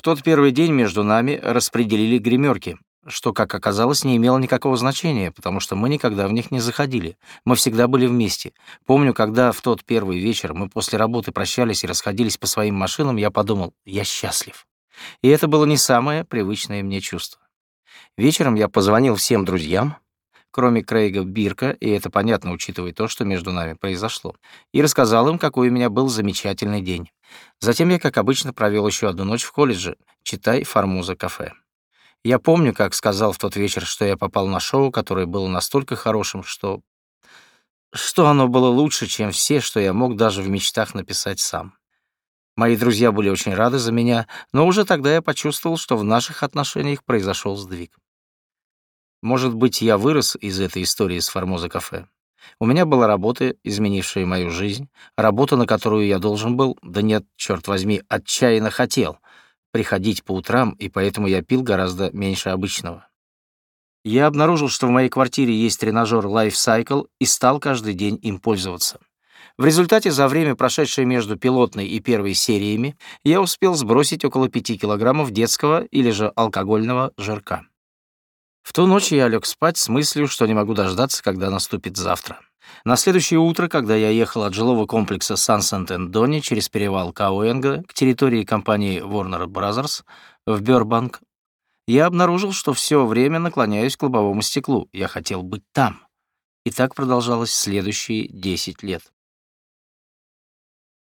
В тот первый день между нами распределили гримерки, что, как оказалось, не имело никакого значения, потому что мы никогда в них не заходили. Мы всегда были вместе. Помню, когда в тот первый вечер мы после работы прощались и расходились по своим машинам, я подумал, я счастлив. И это было не самое привычное мне чувство. Вечером я позвонил всем друзьям, кроме Крейга Бирка, и это понятно, учитывая то, что между нами произошло, и рассказал им, какой у меня был замечательный день. Затем я, как обычно, провел еще одну ночь в колледже, читай «Формуза кафе». Я помню, как сказал в тот вечер, что я попал на шоу, которое было настолько хорошим, что... что оно было лучше, чем все, что я мог даже в мечтах написать сам. Мои друзья были очень рады за меня, но уже тогда я почувствовал, что в наших отношениях произошел сдвиг. Может быть, я вырос из этой истории с Формоза кафе. У меня была работа, изменившая мою жизнь, работа, на которую я должен был, да нет, черт возьми, отчаянно хотел — приходить по утрам, и поэтому я пил гораздо меньше обычного. Я обнаружил, что в моей квартире есть тренажер Life Cycle и стал каждый день им пользоваться. В результате за время, прошедшее между пилотной и первой сериями, я успел сбросить около 5 килограммов детского или же алкогольного жирка. В ту ночь я лег спать с мыслью, что не могу дождаться, когда наступит завтра. На следующее утро, когда я ехал от жилого комплекса Сан-Сент-Эндони через перевал Кауэнга к территории компании Warner Brothers в Бёрбанк, я обнаружил, что все время наклоняюсь к лобовому стеклу. Я хотел быть там. И так продолжалось следующие 10 лет.